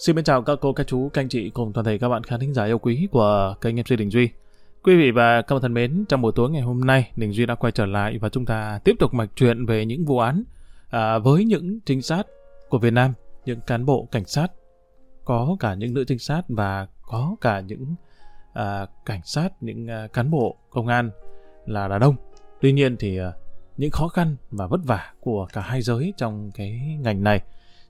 Xin mến chào các cô, các chú, các anh chị cùng toàn thể các bạn khán thính giả yêu quý của kênh MC Đình Duy. Quý vị và các bạn thân mến, trong buổi tối ngày hôm nay, Đình Duy đã quay trở lại và chúng ta tiếp tục mạch chuyện về những vụ án à, với những trinh sát của Việt Nam, những cán bộ cảnh sát, có cả những nữ trinh sát và có cả những à, cảnh sát, những à, cán bộ công an là đàn ông. Tuy nhiên thì à, những khó khăn và vất vả của cả hai giới trong cái ngành này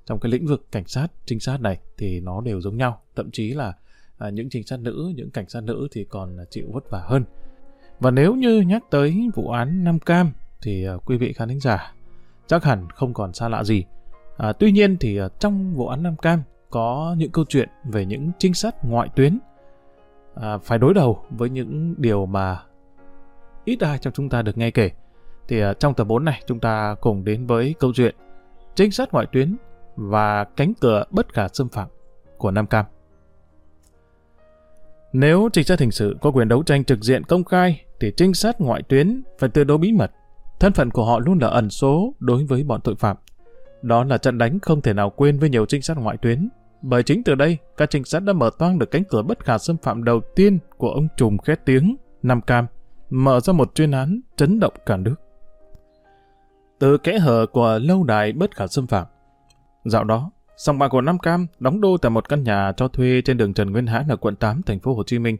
trong cái lĩnh vực cảnh sát trinh sát này thì nó đều giống nhau. Thậm chí là à, những trinh sát nữ những cảnh sát nữ thì còn chịu vất vả hơn. Và nếu như nhắc tới vụ án Nam Cam thì à, quý vị khán thính giả chắc hẳn không còn xa lạ gì. À, tuy nhiên thì à, trong vụ án Nam Cam có những câu chuyện về những trinh sát ngoại tuyến à, phải đối đầu với những điều mà ít ai trong chúng ta được nghe kể. Thì à, trong tập 4 này chúng ta cùng đến với câu chuyện trinh sát ngoại tuyến và cánh cửa bất khả xâm phạm của Nam Cam. Nếu trinh sát hình sự có quyền đấu tranh trực diện công khai thì trinh sát ngoại tuyến phải tuyệt đối bí mật. Thân phận của họ luôn là ẩn số đối với bọn tội phạm. Đó là trận đánh không thể nào quên với nhiều trinh sát ngoại tuyến. Bởi chính từ đây, các trinh sát đã mở toang được cánh cửa bất khả xâm phạm đầu tiên của ông trùm khét tiếng Nam Cam, mở ra một chuyên án chấn động cả nước. Từ kẽ hở của lâu đài bất khả xâm phạm, Dạo đó, sòng bạc của Nam Cam đóng đô tại một căn nhà cho thuê trên đường Trần Nguyên Hãn ở quận 8 thành phố Hồ Chí Minh.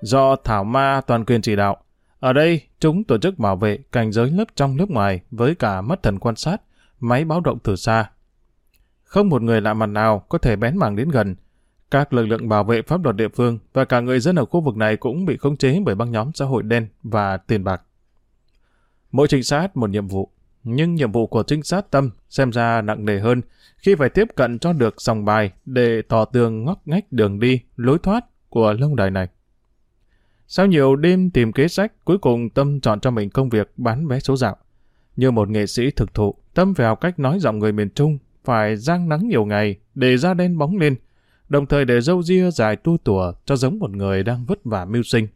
Do Thảo Ma toàn quyền chỉ đạo, ở đây chúng tổ chức bảo vệ cảnh giới lớp trong lớp ngoài với cả mắt thần quan sát, máy báo động từ xa. Không một người lạ mặt nào có thể bén mảng đến gần. Các lực lượng bảo vệ pháp luật địa phương và cả người dân ở khu vực này cũng bị khống chế bởi băng nhóm xã hội đen và tiền bạc. Mỗi trinh sát một nhiệm vụ, nhưng nhiệm vụ của trinh sát tâm xem ra nặng nề hơn khi phải tiếp cận cho được dòng bài để tỏ tường ngóc ngách đường đi, lối thoát của lông đài này. Sau nhiều đêm tìm kế sách, cuối cùng Tâm chọn cho mình công việc bán vé số dạo. Như một nghệ sĩ thực thụ, Tâm phải học cách nói giọng người miền Trung, phải giang nắng nhiều ngày để da đen bóng lên, đồng thời để râu ria dài tu tủa cho giống một người đang vất vả mưu sinh.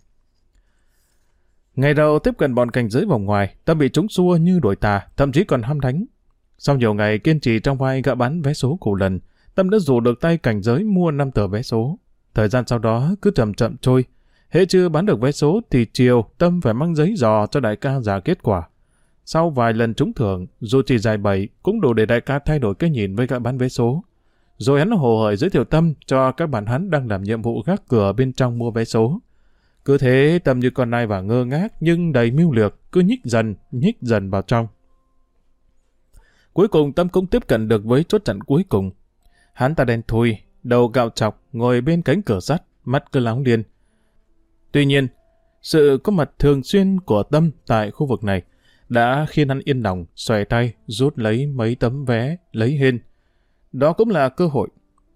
Ngày đầu tiếp cận bọn cảnh giới vòng ngoài, Tâm bị chúng xua như đuổi tà, thậm chí còn ham đánh. Sau nhiều ngày kiên trì trong vai gã bán vé số cụ lần, Tâm đã rủ được tay cảnh giới mua 5 tờ vé số. Thời gian sau đó cứ chậm chậm trôi. Hệ chưa bán được vé số thì chiều Tâm phải mang giấy dò cho đại ca giả kết quả. Sau vài lần trúng thưởng, dù chỉ dài bảy cũng đủ để đại ca thay đổi cái nhìn với gã bán vé số. Rồi hắn hồ hởi giới thiệu Tâm cho các bạn hắn đang làm nhiệm vụ gác cửa bên trong mua vé số. Cứ thế Tâm như con nai và ngơ ngác nhưng đầy mưu lược, cứ nhích dần, nhích dần vào trong. Cuối cùng Tâm cũng tiếp cận được với chốt chặn cuối cùng. Hắn ta đen thui, đầu gạo chọc, ngồi bên cánh cửa sắt, mắt cứ lóng điên. Tuy nhiên, sự có mặt thường xuyên của Tâm tại khu vực này đã khiến hắn yên lòng, xòe tay, rút lấy mấy tấm vé, lấy hên. Đó cũng là cơ hội.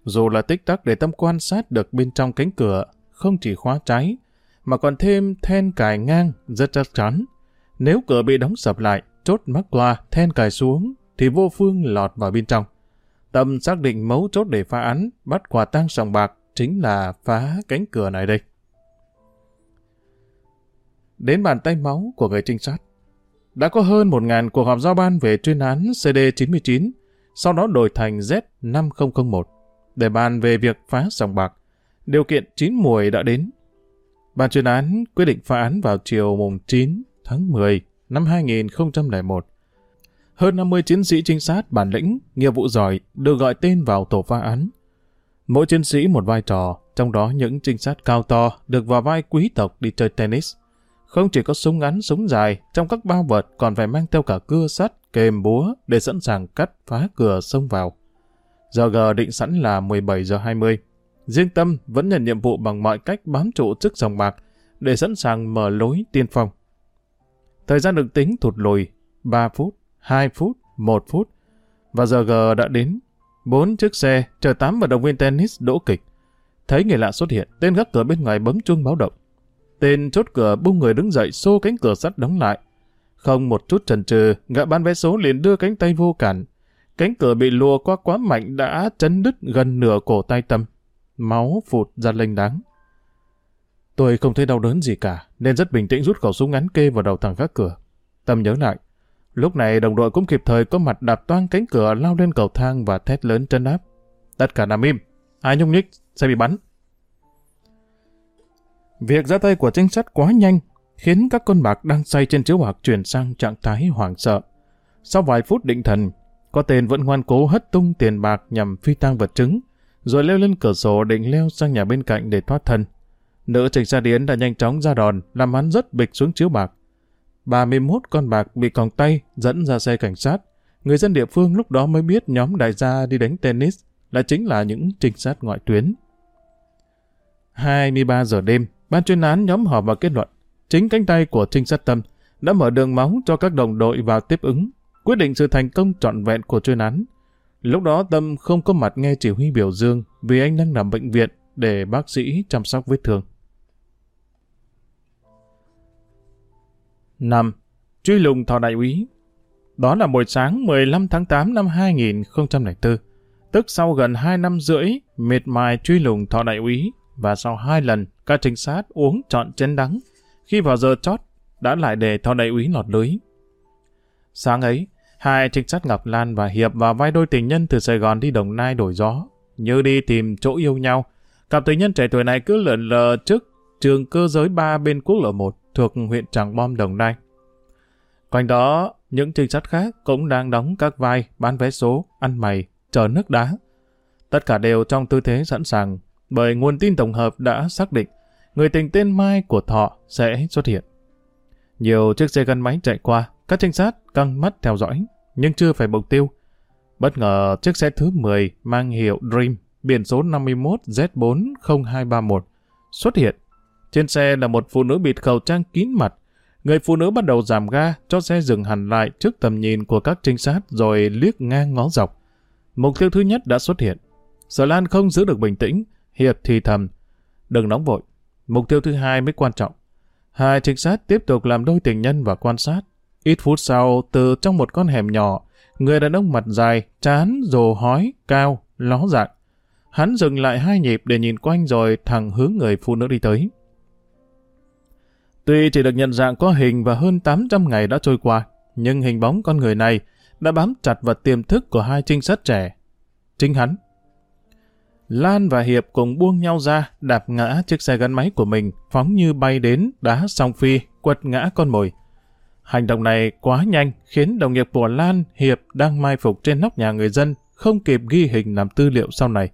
Dù là tích tắc để Tâm quan sát được bên trong cánh cửa, không chỉ khóa trái, mà còn thêm then cài ngang rất chắc chắn. Nếu cửa bị đóng sập lại, chốt mắc qua, then cài xuống, thì vô phương lọt vào bên trong. Tâm xác định mấu chốt để phá án, bắt quả tang sòng bạc chính là phá cánh cửa này đây. Đến bàn tay máu của người trinh sát. Đã có hơn 1.000 cuộc họp giao ban về chuyên án CD99, sau đó đổi thành Z5001, để bàn về việc phá sòng bạc. Điều kiện chín mùi đã đến. Ban chuyên án quyết định phá án vào chiều mùng 9 tháng 10 năm 2001 hơn 50 chiến sĩ trinh sát bản lĩnh, nghiệp vụ giỏi được gọi tên vào tổ phá án. Mỗi chiến sĩ một vai trò, trong đó những trinh sát cao to được vào vai quý tộc đi chơi tennis. Không chỉ có súng ngắn, súng dài, trong các bao vật còn phải mang theo cả cưa sắt, kềm búa để sẵn sàng cắt phá cửa xông vào. Giờ G định sẵn là 17 giờ 20. Riêng Tâm vẫn nhận nhiệm vụ bằng mọi cách bám trụ trước dòng bạc để sẵn sàng mở lối tiên phong. Thời gian được tính thụt lùi 3 phút 2 phút, 1 phút. Và giờ G đã đến. Bốn chiếc xe chờ tám vận động viên tennis đỗ kịch. Thấy người lạ xuất hiện, tên gác cửa bên ngoài bấm chuông báo động. Tên chốt cửa bung người đứng dậy xô cánh cửa sắt đóng lại. Không một chút chần chừ, gã bán vé số liền đưa cánh tay vô cản. Cánh cửa bị lùa qua quá mạnh đã chấn đứt gần nửa cổ tay tâm. Máu phụt ra lênh đáng. Tôi không thấy đau đớn gì cả, nên rất bình tĩnh rút khẩu súng ngắn kê vào đầu thằng gác cửa. Tâm nhớ lại, Lúc này đồng đội cũng kịp thời có mặt đạp toang cánh cửa lao lên cầu thang và thét lớn chân áp. Tất cả nằm im, ai nhúc nhích sẽ bị bắn. Việc ra tay của trinh sát quá nhanh, khiến các con bạc đang say trên chiếu bạc chuyển sang trạng thái hoảng sợ. Sau vài phút định thần, có tên vẫn ngoan cố hất tung tiền bạc nhằm phi tang vật chứng, rồi leo lên cửa sổ định leo sang nhà bên cạnh để thoát thân. Nữ trình sa điến đã nhanh chóng ra đòn, làm hắn rất bịch xuống chiếu bạc. 31 con bạc bị còng tay dẫn ra xe cảnh sát. Người dân địa phương lúc đó mới biết nhóm đại gia đi đánh tennis là chính là những trinh sát ngoại tuyến. 23 giờ đêm, ban chuyên án nhóm họp và kết luận chính cánh tay của trinh sát tâm đã mở đường máu cho các đồng đội vào tiếp ứng, quyết định sự thành công trọn vẹn của chuyên án. Lúc đó Tâm không có mặt nghe chỉ huy biểu dương vì anh đang nằm bệnh viện để bác sĩ chăm sóc vết thương. 5. Truy lùng thọ đại úy Đó là buổi sáng 15 tháng 8 năm 2004, tức sau gần 2 năm rưỡi miệt mài truy lùng thọ đại úy và sau hai lần các trinh sát uống trọn chén đắng, khi vào giờ chót đã lại để thọ đại úy lọt lưới. Sáng ấy, hai trinh sát Ngọc Lan và Hiệp và vai đôi tình nhân từ Sài Gòn đi Đồng Nai đổi gió, như đi tìm chỗ yêu nhau. Cặp tình nhân trẻ tuổi này cứ lượn lờ trước trường cơ giới 3 bên quốc lộ 1 thuộc huyện Tràng Bom Đồng Nai. Quanh đó, những trinh sát khác cũng đang đóng các vai bán vé số, ăn mày, chờ nước đá. Tất cả đều trong tư thế sẵn sàng, bởi nguồn tin tổng hợp đã xác định người tình tên Mai của Thọ sẽ xuất hiện. Nhiều chiếc xe gắn máy chạy qua, các trinh sát căng mắt theo dõi, nhưng chưa phải mục tiêu. Bất ngờ chiếc xe thứ 10 mang hiệu Dream, biển số 51Z40231 xuất hiện trên xe là một phụ nữ bịt khẩu trang kín mặt. Người phụ nữ bắt đầu giảm ga cho xe dừng hẳn lại trước tầm nhìn của các trinh sát rồi liếc ngang ngó dọc. Mục tiêu thứ nhất đã xuất hiện. Sở Lan không giữ được bình tĩnh, hiệp thì thầm. Đừng nóng vội. Mục tiêu thứ hai mới quan trọng. Hai trinh sát tiếp tục làm đôi tình nhân và quan sát. Ít phút sau, từ trong một con hẻm nhỏ, người đàn ông mặt dài, chán, rồ hói, cao, ló dạng. Hắn dừng lại hai nhịp để nhìn quanh rồi thẳng hướng người phụ nữ đi tới. Tuy chỉ được nhận dạng có hình và hơn 800 ngày đã trôi qua, nhưng hình bóng con người này đã bám chặt vào tiềm thức của hai trinh sát trẻ. Chính hắn. Lan và Hiệp cùng buông nhau ra, đạp ngã chiếc xe gắn máy của mình, phóng như bay đến, đá song phi, quật ngã con mồi. Hành động này quá nhanh, khiến đồng nghiệp của Lan, Hiệp đang mai phục trên nóc nhà người dân, không kịp ghi hình làm tư liệu sau này.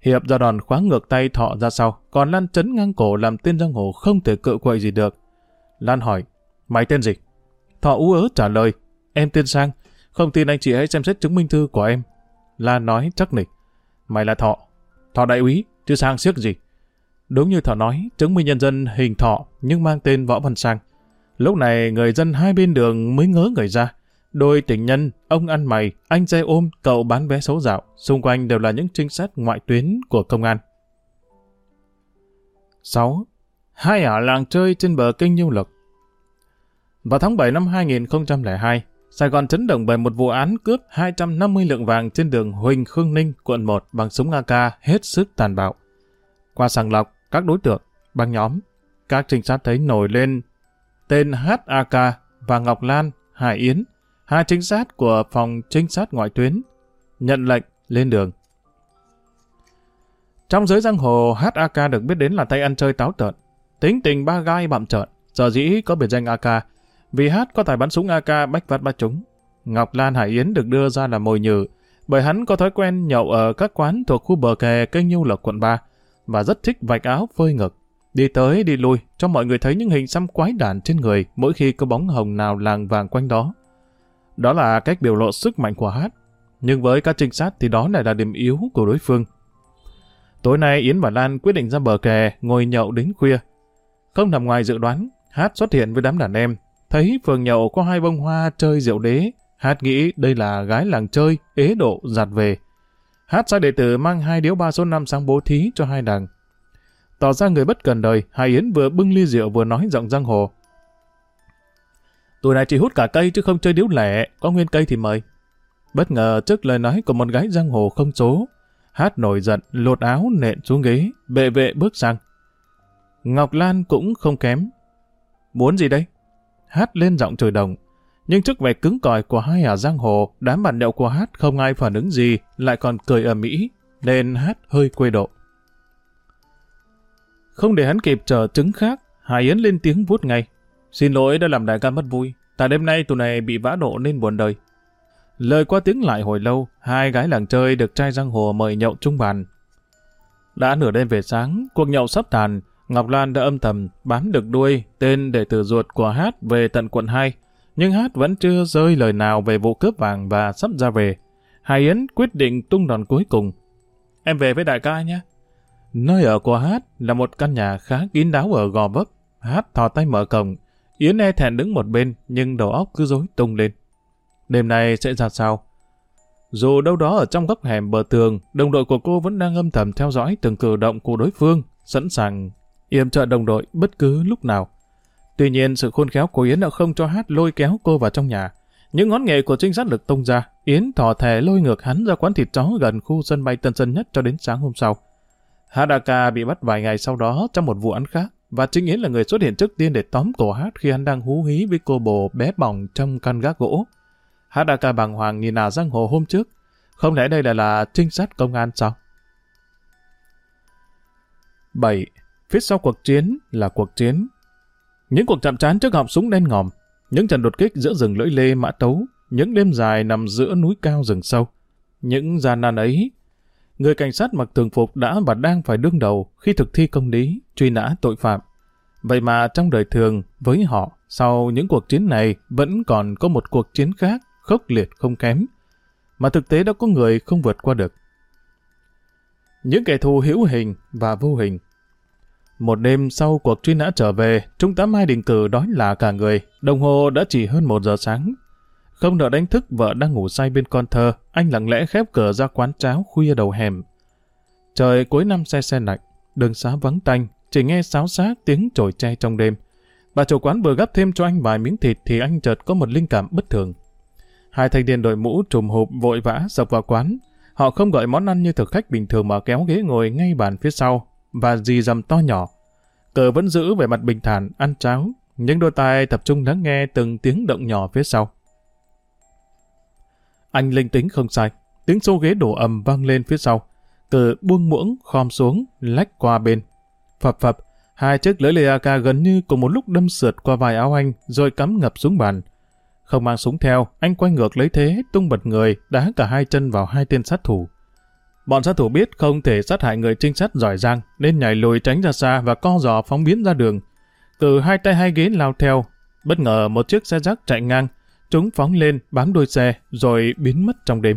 Hiệp ra đòn khóa ngược tay thọ ra sau, còn Lan chấn ngang cổ làm tên giang hồ không thể cự quậy gì được. Lan hỏi, mày tên gì? Thọ ú ớ trả lời, em tên Sang, không tin anh chị hãy xem xét chứng minh thư của em. Lan nói chắc nịch, mày là Thọ, Thọ đại úy, chứ Sang siếc gì? Đúng như Thọ nói, chứng minh nhân dân hình Thọ nhưng mang tên Võ Văn Sang. Lúc này người dân hai bên đường mới ngớ người ra. Đôi tình nhân, ông ăn mày, anh xe ôm, cậu bán vé số dạo, xung quanh đều là những trinh sát ngoại tuyến của công an. 6. Hai ở làng chơi trên bờ kênh Nhiêu Lộc Vào tháng 7 năm 2002, Sài Gòn chấn động bởi một vụ án cướp 250 lượng vàng trên đường Huỳnh Khương Ninh, quận 1 bằng súng AK hết sức tàn bạo. Qua sàng lọc, các đối tượng, băng nhóm, các trinh sát thấy nổi lên tên HAK và Ngọc Lan, Hải Yến, hai trinh sát của phòng trinh sát ngoại tuyến, nhận lệnh lên đường. Trong giới giang hồ, HAK được biết đến là tay ăn chơi táo tợn, tính tình ba gai bặm trợn, sở dĩ có biệt danh AK, vì hát có tài bắn súng AK bách vắt bắt chúng. Ngọc Lan Hải Yến được đưa ra là mồi nhử, bởi hắn có thói quen nhậu ở các quán thuộc khu bờ kè kênh Nhiêu Lộc quận 3 và rất thích vạch áo phơi ngực. Đi tới đi lui cho mọi người thấy những hình xăm quái đản trên người mỗi khi có bóng hồng nào làng vàng quanh đó. Đó là cách biểu lộ sức mạnh của hát. Nhưng với các trinh sát thì đó lại là điểm yếu của đối phương. Tối nay Yến và Lan quyết định ra bờ kè, ngồi nhậu đến khuya. Không nằm ngoài dự đoán, Hát xuất hiện với đám đàn em. Thấy phường nhậu có hai bông hoa chơi rượu đế. Hát nghĩ đây là gái làng chơi, ế độ, giặt về. Hát sai đệ tử mang hai điếu ba số năm sang bố thí cho hai đằng. Tỏ ra người bất cần đời, Hải Yến vừa bưng ly rượu vừa nói giọng giang hồ. Tuổi này chỉ hút cả cây chứ không chơi điếu lẻ, có nguyên cây thì mời. Bất ngờ trước lời nói của một gái giang hồ không số, hát nổi giận, lột áo nện xuống ghế, bệ vệ bước sang. Ngọc Lan cũng không kém. Muốn gì đây? Hát lên giọng trời đồng. Nhưng trước vẻ cứng cỏi của hai ả giang hồ, đám bạn nhậu của hát không ai phản ứng gì, lại còn cười ở Mỹ. nên hát hơi quê độ. Không để hắn kịp chờ chứng khác, Hải Yến lên tiếng vuốt ngay. Xin lỗi đã làm đại ca mất vui. Tại đêm nay tụi này bị vã độ nên buồn đời. Lời qua tiếng lại hồi lâu, hai gái làng chơi được trai giang hồ mời nhậu chung bàn. Đã nửa đêm về sáng, cuộc nhậu sắp tàn, Ngọc Lan đã âm thầm bám được đuôi tên để tử ruột của Hát về tận quận 2, nhưng Hát vẫn chưa rơi lời nào về vụ cướp vàng và sắp ra về. Hải Yến quyết định tung đòn cuối cùng. Em về với đại ca nhé. Nơi ở của Hát là một căn nhà khá kín đáo ở Gò Vấp. Hát thò tay mở cổng. Yến e thẹn đứng một bên nhưng đầu óc cứ rối tung lên. Đêm nay sẽ ra sao? Dù đâu đó ở trong góc hẻm bờ tường, đồng đội của cô vẫn đang âm thầm theo dõi từng cử động của đối phương, sẵn sàng yểm trợ đồng đội bất cứ lúc nào. Tuy nhiên, sự khôn khéo của Yến đã không cho Hát lôi kéo cô vào trong nhà. Những ngón nghề của trinh sát được tung ra, Yến thò thẻ lôi ngược hắn ra quán thịt chó gần khu sân bay Tân Sơn Nhất cho đến sáng hôm sau. Hadaka bị bắt vài ngày sau đó trong một vụ án khác, và chính Yến là người xuất hiện trước tiên để tóm cổ Hát khi hắn đang hú hí với cô bồ bé bỏng trong căn gác gỗ. Hadaka bàng hoàng nhìn à giang hồ hôm trước, không lẽ đây là là trinh sát công an sao? 7. Phía sau cuộc chiến là cuộc chiến. Những cuộc chạm trán trước họng súng đen ngòm, những trận đột kích giữa rừng lưỡi lê mã tấu, những đêm dài nằm giữa núi cao rừng sâu. Những gian nan ấy, người cảnh sát mặc thường phục đã và đang phải đương đầu khi thực thi công lý, truy nã tội phạm. Vậy mà trong đời thường, với họ, sau những cuộc chiến này vẫn còn có một cuộc chiến khác, khốc liệt không kém, mà thực tế đã có người không vượt qua được. Những kẻ thù hữu hình và vô hình một đêm sau cuộc truy nã trở về, Trung tá Mai Đình Cử đói là cả người, đồng hồ đã chỉ hơn một giờ sáng. Không đợi đánh thức vợ đang ngủ say bên con thơ, anh lặng lẽ khép cửa ra quán cháo khuya đầu hẻm. Trời cuối năm xe xe lạnh, đường xá vắng tanh, chỉ nghe sáo xác tiếng trồi tre trong đêm. Bà chủ quán vừa gấp thêm cho anh vài miếng thịt thì anh chợt có một linh cảm bất thường. Hai thanh niên đội mũ trùm hộp vội vã sập vào quán. Họ không gọi món ăn như thực khách bình thường mà kéo ghế ngồi ngay bàn phía sau, và dì dầm to nhỏ. Cờ vẫn giữ vẻ mặt bình thản, ăn cháo, nhưng đôi tai tập trung lắng nghe từng tiếng động nhỏ phía sau. Anh linh tính không sai, tiếng xô ghế đổ ầm vang lên phía sau. Cờ buông muỗng, khom xuống, lách qua bên. Phập phập, hai chiếc lưỡi lê AK gần như cùng một lúc đâm sượt qua vai áo anh, rồi cắm ngập xuống bàn. Không mang súng theo, anh quay ngược lấy thế, tung bật người, đá cả hai chân vào hai tên sát thủ. Bọn sát thủ biết không thể sát hại người trinh sát giỏi giang, nên nhảy lùi tránh ra xa và co giò phóng biến ra đường. Cử hai tay hai ghế lao theo. Bất ngờ một chiếc xe rác chạy ngang, chúng phóng lên bám đuôi xe rồi biến mất trong đêm.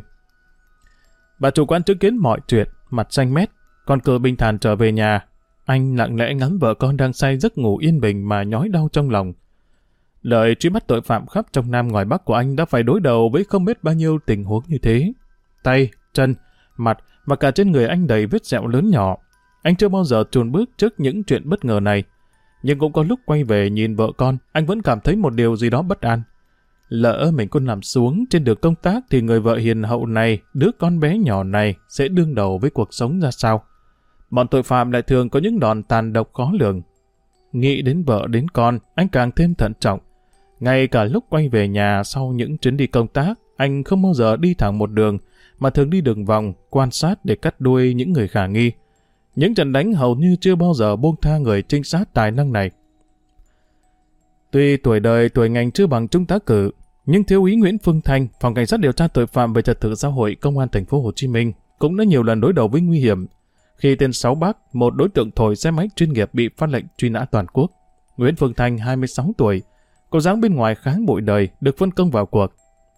Bà chủ quán chứng kiến mọi chuyện, mặt xanh mét, còn cờ bình thản trở về nhà. Anh lặng lẽ ngắm vợ con đang say giấc ngủ yên bình mà nhói đau trong lòng. Lời truy bắt tội phạm khắp trong Nam ngoài Bắc của anh đã phải đối đầu với không biết bao nhiêu tình huống như thế. Tay, chân, mặt và cả trên người anh đầy vết sẹo lớn nhỏ. Anh chưa bao giờ trùn bước trước những chuyện bất ngờ này. Nhưng cũng có lúc quay về nhìn vợ con, anh vẫn cảm thấy một điều gì đó bất an. Lỡ mình có nằm xuống trên đường công tác thì người vợ hiền hậu này, đứa con bé nhỏ này sẽ đương đầu với cuộc sống ra sao? Bọn tội phạm lại thường có những đòn tàn độc khó lường. Nghĩ đến vợ đến con, anh càng thêm thận trọng. Ngay cả lúc quay về nhà sau những chuyến đi công tác, anh không bao giờ đi thẳng một đường, mà thường đi đường vòng, quan sát để cắt đuôi những người khả nghi. Những trận đánh hầu như chưa bao giờ buông tha người trinh sát tài năng này. Tuy tuổi đời tuổi ngành chưa bằng trung tá cử, nhưng thiếu úy Nguyễn Phương Thanh, phòng cảnh sát điều tra tội phạm về trật tự xã hội công an thành phố Hồ Chí Minh cũng đã nhiều lần đối đầu với nguy hiểm. Khi tên Sáu Bắc, một đối tượng thổi xe máy chuyên nghiệp bị phát lệnh truy nã toàn quốc. Nguyễn Phương Thanh 26 tuổi, có dáng bên ngoài khá bụi đời, được phân công vào cuộc.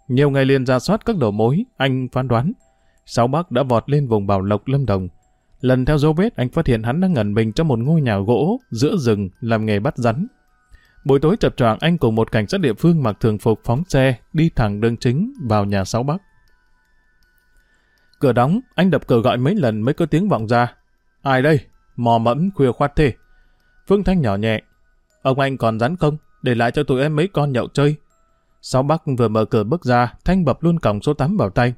Nhiều ngày liền ra soát các đầu mối, anh phán đoán. Sáu bác đã vọt lên vùng Bảo Lộc, Lâm Đồng. Lần theo dấu vết, anh phát hiện hắn đang ngẩn mình trong một ngôi nhà gỗ giữa rừng làm nghề bắt rắn. Buổi tối chập choạng anh cùng một cảnh sát địa phương mặc thường phục phóng xe đi thẳng đường chính vào nhà Sáu Bắc. Cửa đóng, anh đập cửa gọi mấy lần mới có tiếng vọng ra. Ai đây? Mò mẫm khuya khoát thế. Phương Thanh nhỏ nhẹ. Ông anh còn rắn không? Để lại cho tụi em mấy con nhậu chơi. Sáu Bắc vừa mở cửa bước ra, Thanh bập luôn còng số 8 vào tay.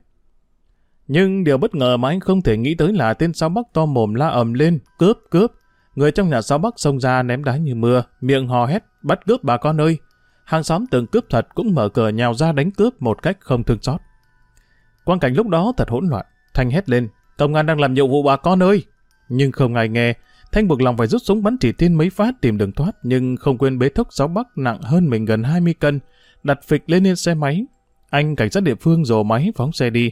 Nhưng điều bất ngờ mà anh không thể nghĩ tới là tên Sáu Bắc to mồm la ầm lên, cướp, cướp. Người trong nhà Sáu Bắc xông ra ném đá như mưa, miệng hò hét, bắt cướp bà con ơi. Hàng xóm từng cướp thật cũng mở cửa nhào ra đánh cướp một cách không thương xót. Quang cảnh lúc đó thật hỗn loạn, Thanh hét lên, công an đang làm nhiệm vụ bà con ơi. Nhưng không ai nghe, Thanh buộc lòng phải rút súng bắn chỉ tiên mấy phát tìm đường thoát, nhưng không quên bế thốc giáo bắc nặng hơn mình gần 20 cân, đặt phịch lên lên xe máy. Anh cảnh sát địa phương rồ máy phóng xe đi,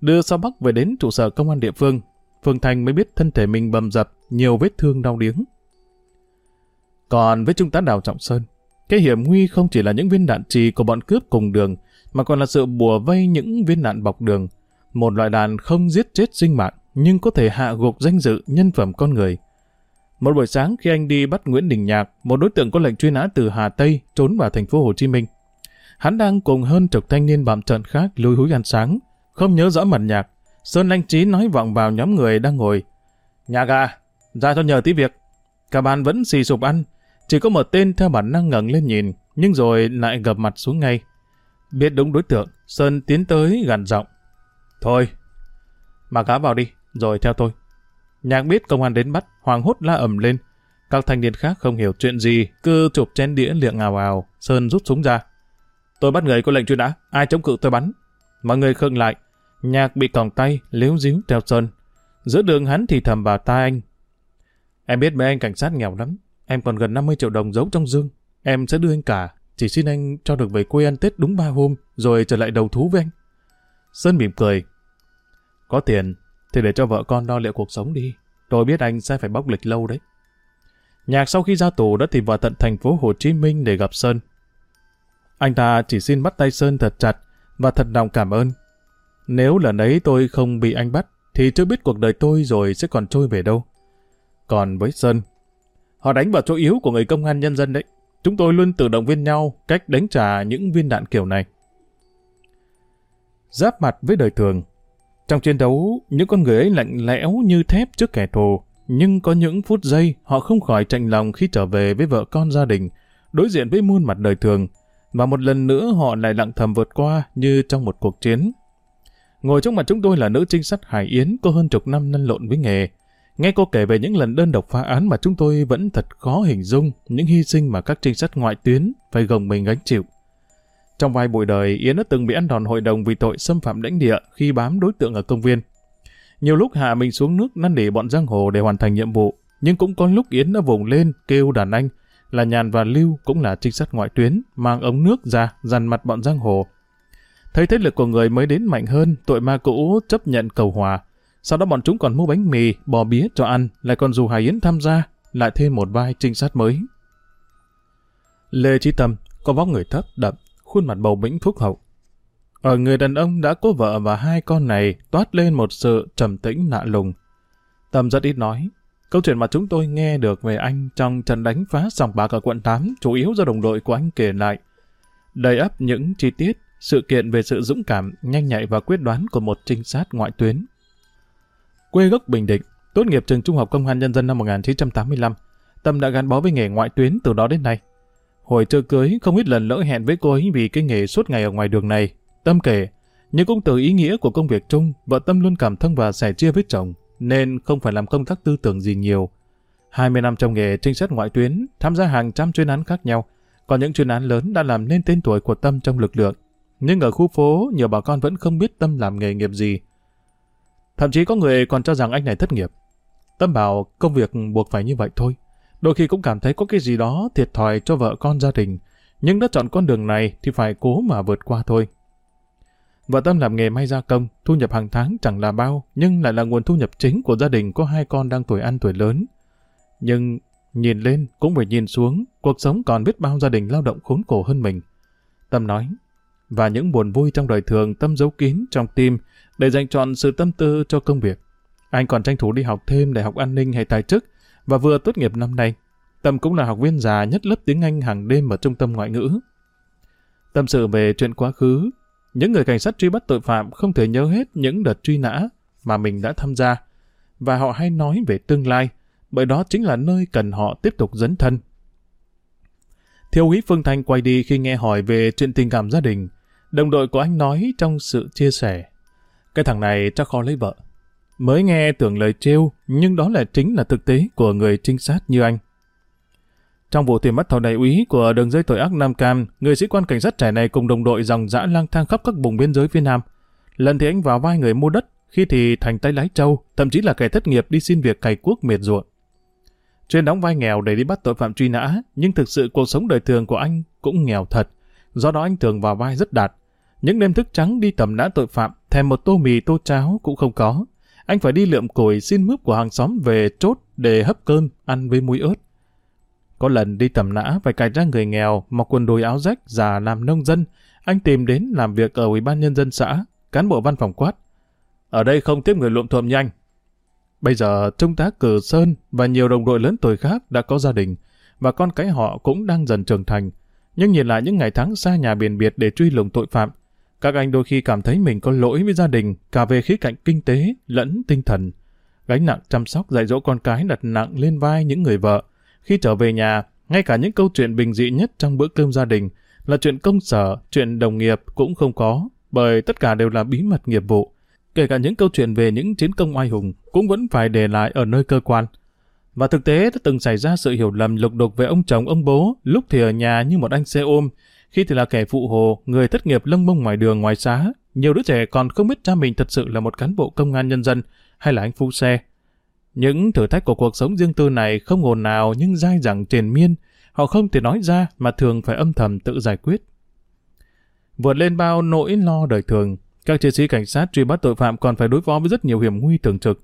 đưa sao bắc về đến trụ sở công an địa phương. Phương Thanh mới biết thân thể mình bầm dập, nhiều vết thương đau điếng. Còn với Trung tá Đào Trọng Sơn, cái hiểm nguy không chỉ là những viên đạn trì của bọn cướp cùng đường, mà còn là sự bùa vây những viên đạn bọc đường. Một loại đạn không giết chết sinh mạng, nhưng có thể hạ gục danh dự nhân phẩm con người. Một buổi sáng khi anh đi bắt Nguyễn Đình Nhạc, một đối tượng có lệnh truy nã từ Hà Tây trốn vào thành phố Hồ Chí Minh. Hắn đang cùng hơn chục thanh niên bạm trận khác lùi húi ăn sáng, không nhớ rõ mặt Nhạc. Sơn Lanh Trí nói vọng vào nhóm người đang ngồi. Nhạc à, ra cho nhờ tí việc. Cả bàn vẫn xì sụp ăn, chỉ có một tên theo bản năng ngẩng lên nhìn, nhưng rồi lại gập mặt xuống ngay. Biết đúng đối tượng, Sơn tiến tới gằn giọng. Thôi, mà cá vào đi, rồi theo tôi. Nhạc biết công an đến bắt, hoàng hốt la ầm lên. Các thanh niên khác không hiểu chuyện gì, cứ chụp chén đĩa liệng ngào ào, Sơn rút súng ra. Tôi bắt người có lệnh truy nã, ai chống cự tôi bắn. Mọi người khựng lại, nhạc bị còng tay, liếu díu theo Sơn. Giữa đường hắn thì thầm vào tai anh. Em biết mấy anh cảnh sát nghèo lắm, em còn gần 50 triệu đồng giấu trong dương. Em sẽ đưa anh cả, chỉ xin anh cho được về quê ăn Tết đúng ba hôm, rồi trở lại đầu thú với anh. Sơn mỉm cười. Có tiền, thì để cho vợ con lo liệu cuộc sống đi. Tôi biết anh sẽ phải bóc lịch lâu đấy. Nhạc sau khi ra tù đã tìm vào tận thành phố Hồ Chí Minh để gặp Sơn. Anh ta chỉ xin bắt tay Sơn thật chặt và thật lòng cảm ơn. Nếu lần ấy tôi không bị anh bắt, thì chưa biết cuộc đời tôi rồi sẽ còn trôi về đâu. Còn với Sơn, họ đánh vào chỗ yếu của người công an nhân dân đấy. Chúng tôi luôn tự động viên nhau cách đánh trả những viên đạn kiểu này. Giáp mặt với đời thường, trong chiến đấu, những con người ấy lạnh lẽo như thép trước kẻ thù, nhưng có những phút giây họ không khỏi chạnh lòng khi trở về với vợ con gia đình, đối diện với muôn mặt đời thường, và một lần nữa họ lại lặng thầm vượt qua như trong một cuộc chiến. Ngồi trong mặt chúng tôi là nữ trinh sát Hải Yến có hơn chục năm lăn lộn với nghề. Nghe cô kể về những lần đơn độc phá án mà chúng tôi vẫn thật khó hình dung những hy sinh mà các trinh sát ngoại tuyến phải gồng mình gánh chịu. Trong vài buổi đời, Yến đã từng bị ăn đòn hội đồng vì tội xâm phạm lãnh địa khi bám đối tượng ở công viên. Nhiều lúc hạ mình xuống nước năn nỉ bọn giang hồ để hoàn thành nhiệm vụ, nhưng cũng có lúc Yến đã vùng lên kêu đàn anh là Nhàn và Lưu cũng là trinh sát ngoại tuyến, mang ống nước ra dằn mặt bọn giang hồ. Thấy thế lực của người mới đến mạnh hơn, tội ma cũ chấp nhận cầu hòa. Sau đó bọn chúng còn mua bánh mì, bò bía cho ăn, lại còn dù Hải Yến tham gia, lại thêm một vai trinh sát mới. Lê Trí Tâm có vóc người thấp, đậm, khuôn mặt bầu bĩnh phúc hậu. Ở người đàn ông đã có vợ và hai con này toát lên một sự trầm tĩnh lạ lùng. Tâm rất ít nói. Câu chuyện mà chúng tôi nghe được về anh trong trận đánh phá sòng bạc ở quận 8 chủ yếu do đồng đội của anh kể lại. Đầy ắp những chi tiết, sự kiện về sự dũng cảm, nhanh nhạy và quyết đoán của một trinh sát ngoại tuyến. Quê gốc Bình Định, tốt nghiệp trường Trung học Công an Nhân dân năm 1985, Tâm đã gắn bó với nghề ngoại tuyến từ đó đến nay. Hồi chưa cưới, không ít lần lỡ hẹn với cô ấy vì cái nghề suốt ngày ở ngoài đường này. Tâm kể, nhưng cũng từ ý nghĩa của công việc chung, vợ Tâm luôn cảm thông và sẻ chia với chồng, nên không phải làm công tác tư tưởng gì nhiều. 20 năm trong nghề trinh sát ngoại tuyến, tham gia hàng trăm chuyên án khác nhau, còn những chuyên án lớn đã làm nên tên tuổi của Tâm trong lực lượng. Nhưng ở khu phố, nhiều bà con vẫn không biết Tâm làm nghề nghiệp gì. Thậm chí có người còn cho rằng anh này thất nghiệp. Tâm bảo công việc buộc phải như vậy thôi. Đôi khi cũng cảm thấy có cái gì đó thiệt thòi cho vợ con gia đình, nhưng đã chọn con đường này thì phải cố mà vượt qua thôi. Vợ Tâm làm nghề may gia công, thu nhập hàng tháng chẳng là bao, nhưng lại là nguồn thu nhập chính của gia đình có hai con đang tuổi ăn tuổi lớn. Nhưng nhìn lên cũng phải nhìn xuống, cuộc sống còn biết bao gia đình lao động khốn khổ hơn mình. Tâm nói, và những buồn vui trong đời thường Tâm giấu kín trong tim để dành chọn sự tâm tư cho công việc. Anh còn tranh thủ đi học thêm đại học an ninh hay tài chức, và vừa tốt nghiệp năm nay. Tâm cũng là học viên già nhất lớp tiếng Anh hàng đêm ở trung tâm ngoại ngữ. Tâm sự về chuyện quá khứ, những người cảnh sát truy bắt tội phạm không thể nhớ hết những đợt truy nã mà mình đã tham gia, và họ hay nói về tương lai, bởi đó chính là nơi cần họ tiếp tục dấn thân. Thiếu úy Phương Thanh quay đi khi nghe hỏi về chuyện tình cảm gia đình. Đồng đội của anh nói trong sự chia sẻ. Cái thằng này chắc khó lấy vợ. Mới nghe tưởng lời trêu, nhưng đó là chính là thực tế của người trinh sát như anh. Trong vụ tìm bắt thầu đại úy của đường dây tội ác Nam Cam, người sĩ quan cảnh sát trẻ này cùng đồng đội dòng dã lang thang khắp các vùng biên giới phía Nam. Lần thì anh vào vai người mua đất, khi thì thành tay lái trâu, thậm chí là kẻ thất nghiệp đi xin việc cày cuốc miệt ruộng. Chuyên đóng vai nghèo để đi bắt tội phạm truy nã, nhưng thực sự cuộc sống đời thường của anh cũng nghèo thật. Do đó anh thường vào vai rất đạt. Những đêm thức trắng đi tầm nã tội phạm, thèm một tô mì tô cháo cũng không có. Anh phải đi lượm củi xin mướp của hàng xóm về chốt để hấp cơm, ăn với muối ớt. Có lần đi tầm nã phải cài ra người nghèo, mặc quần đùi áo rách, già làm nông dân. Anh tìm đến làm việc ở ủy ban nhân dân xã, cán bộ văn phòng quát. Ở đây không tiếp người luộm thuộm nhanh. Bây giờ Trung tá Cử Sơn và nhiều đồng đội lớn tuổi khác đã có gia đình, và con cái họ cũng đang dần trưởng thành. Nhưng nhìn lại những ngày tháng xa nhà biển biệt để truy lùng tội phạm, các anh đôi khi cảm thấy mình có lỗi với gia đình, cả về khía cạnh kinh tế lẫn tinh thần. Gánh nặng chăm sóc dạy dỗ con cái đặt nặng lên vai những người vợ. Khi trở về nhà, ngay cả những câu chuyện bình dị nhất trong bữa cơm gia đình là chuyện công sở, chuyện đồng nghiệp cũng không có, bởi tất cả đều là bí mật nghiệp vụ. Kể cả những câu chuyện về những chiến công oai hùng cũng vẫn phải để lại ở nơi cơ quan. Và thực tế đã từng xảy ra sự hiểu lầm lục đục về ông chồng ông bố, lúc thì ở nhà như một anh xe ôm, khi thì là kẻ phụ hồ, người thất nghiệp lông bông ngoài đường ngoài xá. Nhiều đứa trẻ còn không biết cha mình thật sự là một cán bộ công an nhân dân hay là anh phu xe. Những thử thách của cuộc sống riêng tư này không ồn nào nhưng dai dẳng triền miên, họ không thể nói ra mà thường phải âm thầm tự giải quyết. Vượt lên bao nỗi lo đời thường, các chiến sĩ cảnh sát truy bắt tội phạm còn phải đối phó với rất nhiều hiểm nguy thường trực.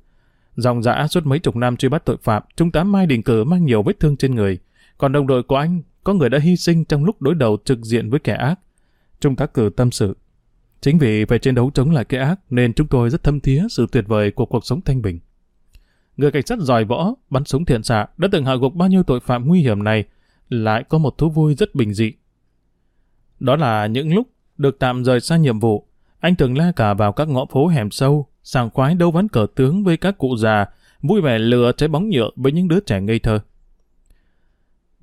Dòng dã suốt mấy chục năm truy bắt tội phạm, Trung tá Mai Đình Cử mang nhiều vết thương trên người. Còn đồng đội của anh, có người đã hy sinh trong lúc đối đầu trực diện với kẻ ác. Trung tá Cử tâm sự. Chính vì phải chiến đấu chống lại kẻ ác nên chúng tôi rất thâm thía sự tuyệt vời của cuộc sống thanh bình. Người cảnh sát giỏi võ, bắn súng thiện xạ đã từng hạ gục bao nhiêu tội phạm nguy hiểm này lại có một thú vui rất bình dị. Đó là những lúc được tạm rời xa nhiệm vụ, anh thường la cả vào các ngõ phố hẻm sâu, sàng khoái đấu ván cờ tướng với các cụ già, vui vẻ lừa trái bóng nhựa với những đứa trẻ ngây thơ.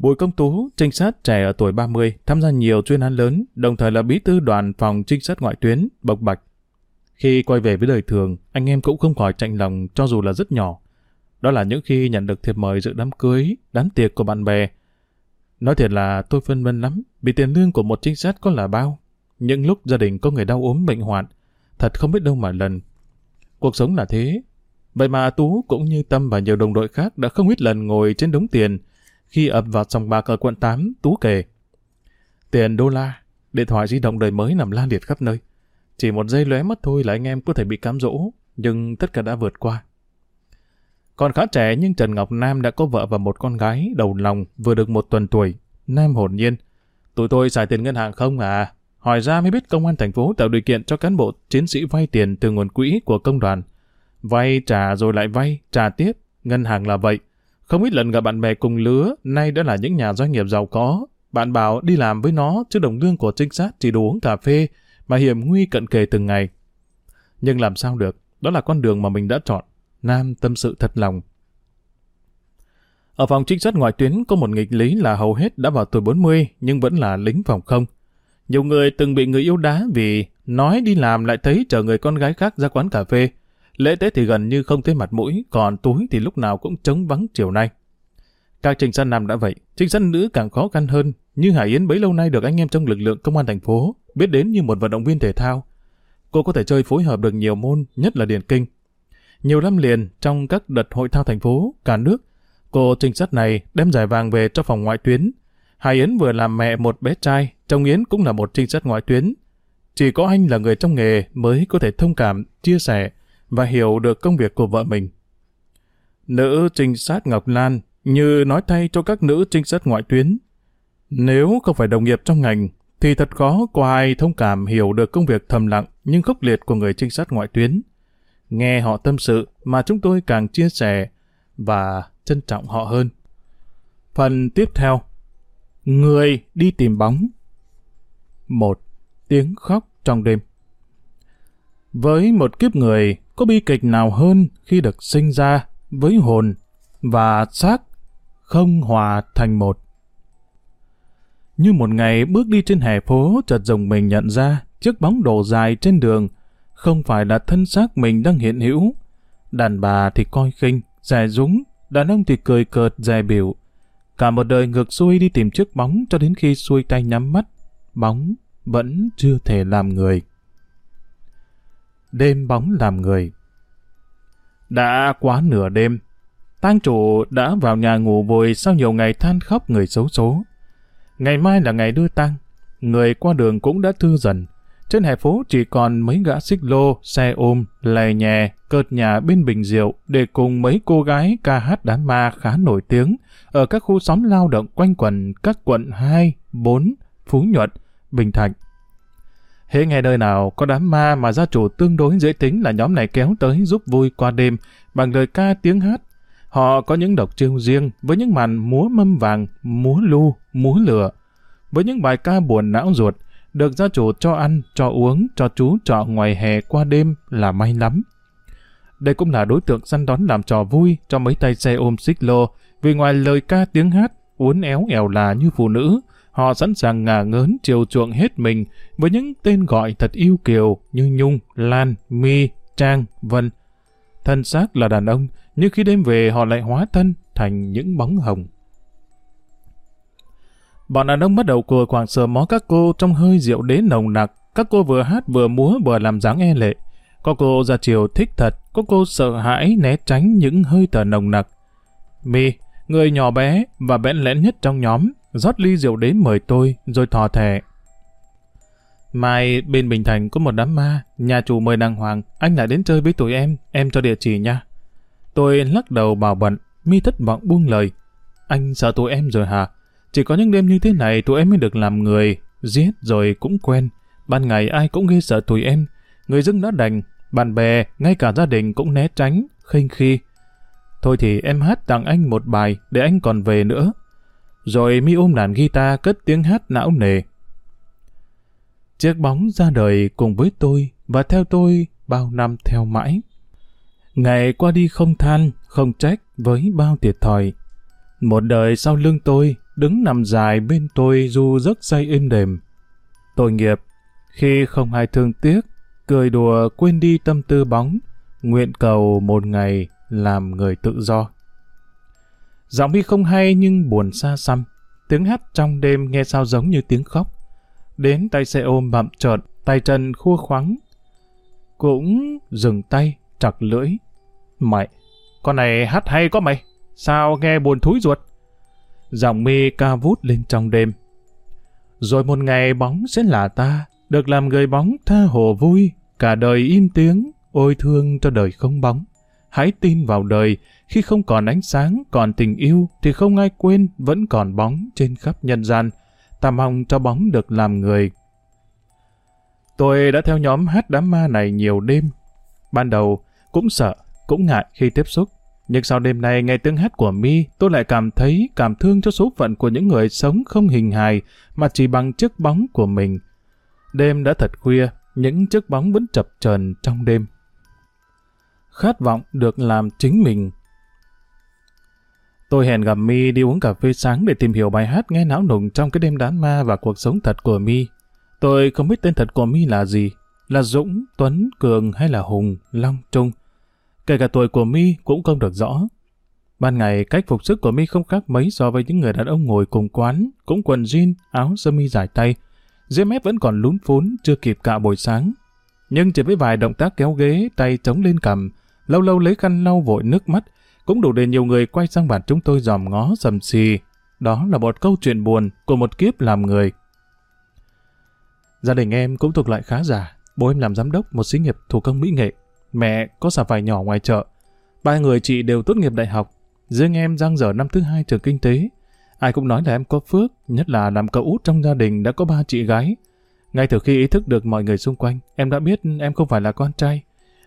Bùi Công Tú, trinh sát trẻ ở tuổi 30, tham gia nhiều chuyên án lớn, đồng thời là bí thư đoàn phòng trinh sát ngoại tuyến, bộc bạch. Khi quay về với đời thường, anh em cũng không khỏi chạnh lòng cho dù là rất nhỏ. Đó là những khi nhận được thiệp mời dự đám cưới, đám tiệc của bạn bè. Nói thiệt là tôi phân vân lắm, vì tiền lương của một trinh sát có là bao. Những lúc gia đình có người đau ốm bệnh hoạn, thật không biết đâu mà lần. Cuộc sống là thế. Vậy mà Tú cũng như Tâm và nhiều đồng đội khác đã không ít lần ngồi trên đống tiền khi ập vào sòng bạc ở quận 8, Tú kể. Tiền đô la, điện thoại di động đời mới nằm la liệt khắp nơi. Chỉ một giây lóe mất thôi là anh em có thể bị cám dỗ, nhưng tất cả đã vượt qua. Còn khá trẻ nhưng Trần Ngọc Nam đã có vợ và một con gái đầu lòng vừa được một tuần tuổi. Nam hồn nhiên. Tụi tôi xài tiền ngân hàng không à? Hỏi ra mới biết công an thành phố tạo điều kiện cho cán bộ chiến sĩ vay tiền từ nguồn quỹ của công đoàn. Vay trả rồi lại vay, trả tiếp. Ngân hàng là vậy. Không ít lần gặp bạn bè cùng lứa, nay đã là những nhà doanh nghiệp giàu có. Bạn bảo đi làm với nó, chứ đồng lương của trinh sát chỉ đủ uống cà phê, mà hiểm nguy cận kề từng ngày. Nhưng làm sao được, đó là con đường mà mình đã chọn. Nam tâm sự thật lòng. Ở phòng trinh sát ngoại tuyến có một nghịch lý là hầu hết đã vào tuổi 40 nhưng vẫn là lính phòng không. Nhiều người từng bị người yêu đá vì nói đi làm lại thấy chờ người con gái khác ra quán cà phê. Lễ Tết thì gần như không thấy mặt mũi, còn túi thì lúc nào cũng trống vắng chiều nay. Các trinh sát nam đã vậy, trinh sát nữ càng khó khăn hơn, như Hải Yến bấy lâu nay được anh em trong lực lượng công an thành phố biết đến như một vận động viên thể thao. Cô có thể chơi phối hợp được nhiều môn, nhất là điền kinh. Nhiều năm liền trong các đợt hội thao thành phố, cả nước, cô trinh sát này đem giải vàng về cho phòng ngoại tuyến. Hải Yến vừa làm mẹ một bé trai, chồng Yến cũng là một trinh sát ngoại tuyến. Chỉ có anh là người trong nghề mới có thể thông cảm, chia sẻ, và hiểu được công việc của vợ mình. Nữ trinh sát Ngọc Lan như nói thay cho các nữ trinh sát ngoại tuyến. Nếu không phải đồng nghiệp trong ngành, thì thật khó có ai thông cảm hiểu được công việc thầm lặng nhưng khốc liệt của người trinh sát ngoại tuyến. Nghe họ tâm sự mà chúng tôi càng chia sẻ và trân trọng họ hơn. Phần tiếp theo Người đi tìm bóng một Tiếng khóc trong đêm Với một kiếp người có bi kịch nào hơn khi được sinh ra với hồn và xác không hòa thành một. Như một ngày bước đi trên hè phố chợt dùng mình nhận ra chiếc bóng đổ dài trên đường không phải là thân xác mình đang hiện hữu. Đàn bà thì coi khinh, rè rúng, đàn ông thì cười cợt, dè biểu. Cả một đời ngược xuôi đi tìm chiếc bóng cho đến khi xuôi tay nhắm mắt, bóng vẫn chưa thể làm người đêm bóng làm người. Đã quá nửa đêm, tang chủ đã vào nhà ngủ vùi sau nhiều ngày than khóc người xấu số. Ngày mai là ngày đưa tang, người qua đường cũng đã thư dần. Trên hè phố chỉ còn mấy gã xích lô, xe ôm, lè nhè, cợt nhà bên bình rượu để cùng mấy cô gái ca hát đám ma khá nổi tiếng ở các khu xóm lao động quanh quần các quận 2, 4, Phú Nhuận, Bình Thạnh. Hễ nghe nơi nào có đám ma mà gia chủ tương đối dễ tính là nhóm này kéo tới giúp vui qua đêm bằng lời ca tiếng hát. Họ có những độc chiêu riêng với những màn múa mâm vàng, múa lu, múa lửa. Với những bài ca buồn não ruột, được gia chủ cho ăn, cho uống, cho chú trọ ngoài hè qua đêm là may lắm. Đây cũng là đối tượng săn đón làm trò vui cho mấy tay xe ôm xích lô, vì ngoài lời ca tiếng hát, uốn éo ẻo là như phụ nữ, họ sẵn sàng ngả ngớn chiều chuộng hết mình với những tên gọi thật yêu kiều như Nhung, Lan, Mi, Trang, Vân. Thân xác là đàn ông, nhưng khi đêm về họ lại hóa thân thành những bóng hồng. Bọn đàn ông bắt đầu cùa quảng sờ mó các cô trong hơi rượu đế nồng nặc. Các cô vừa hát vừa múa vừa làm dáng e lệ. Có cô ra chiều thích thật, có cô sợ hãi né tránh những hơi thở nồng nặc. Mi, người nhỏ bé và bẽn lẽn nhất trong nhóm, rót ly rượu đến mời tôi, rồi thò thẻ. Mai bên Bình Thành có một đám ma, nhà chủ mời đàng hoàng, anh lại đến chơi với tụi em, em cho địa chỉ nha. Tôi lắc đầu bảo bận, mi thất vọng buông lời. Anh sợ tụi em rồi hả? Chỉ có những đêm như thế này tụi em mới được làm người, giết rồi cũng quen. Ban ngày ai cũng ghê sợ tụi em. Người dưng đã đành, bạn bè, ngay cả gia đình cũng né tránh, khinh khi. Thôi thì em hát tặng anh một bài để anh còn về nữa. Rồi mi ôm đàn guitar cất tiếng hát não nề. Chiếc bóng ra đời cùng với tôi và theo tôi bao năm theo mãi. Ngày qua đi không than, không trách với bao thiệt thòi. Một đời sau lưng tôi, đứng nằm dài bên tôi du giấc say êm đềm. Tội nghiệp, khi không ai thương tiếc, cười đùa quên đi tâm tư bóng, nguyện cầu một ngày làm người tự do. Giọng mi không hay nhưng buồn xa xăm, tiếng hát trong đêm nghe sao giống như tiếng khóc. Đến tay xe ôm bậm trợt, tay chân khua khoắng. Cũng dừng tay, chặt lưỡi. Mày, con này hát hay có mày, sao nghe buồn thúi ruột? Giọng mi ca vút lên trong đêm. Rồi một ngày bóng sẽ là ta, được làm người bóng tha hồ vui, cả đời im tiếng, ôi thương cho đời không bóng. Hãy tin vào đời, khi không còn ánh sáng, còn tình yêu, thì không ai quên vẫn còn bóng trên khắp nhân gian. Ta mong cho bóng được làm người. Tôi đã theo nhóm hát đám ma này nhiều đêm. Ban đầu, cũng sợ, cũng ngại khi tiếp xúc. Nhưng sau đêm nay nghe tiếng hát của mi, tôi lại cảm thấy cảm thương cho số phận của những người sống không hình hài, mà chỉ bằng chiếc bóng của mình. Đêm đã thật khuya, những chiếc bóng vẫn chập chờn trong đêm. Khát vọng được làm chính mình. Tôi hẹn gặp mi đi uống cà phê sáng để tìm hiểu bài hát nghe não nùng trong cái đêm đám ma và cuộc sống thật của mi. Tôi không biết tên thật của mi là gì, là Dũng, Tuấn, Cường hay là Hùng, Long, Trung. Kể cả tuổi của mi cũng không được rõ. Ban ngày, cách phục sức của mi không khác mấy so với những người đàn ông ngồi cùng quán, cũng quần jean, áo sơ mi dài tay. Dưới mép vẫn còn lún phún, chưa kịp cạo buổi sáng. Nhưng chỉ với vài động tác kéo ghế, tay chống lên cầm, lâu lâu lấy khăn lau vội nước mắt, cũng đủ để nhiều người quay sang bàn chúng tôi dòm ngó sầm xì. Đó là một câu chuyện buồn của một kiếp làm người. Gia đình em cũng thuộc loại khá giả. Bố em làm giám đốc một xí nghiệp thủ công mỹ nghệ. Mẹ có xà vải nhỏ ngoài chợ. Ba người chị đều tốt nghiệp đại học. Riêng em giang dở năm thứ hai trường kinh tế. Ai cũng nói là em có phước, nhất là làm cậu út trong gia đình đã có ba chị gái. Ngay từ khi ý thức được mọi người xung quanh, em đã biết em không phải là con trai.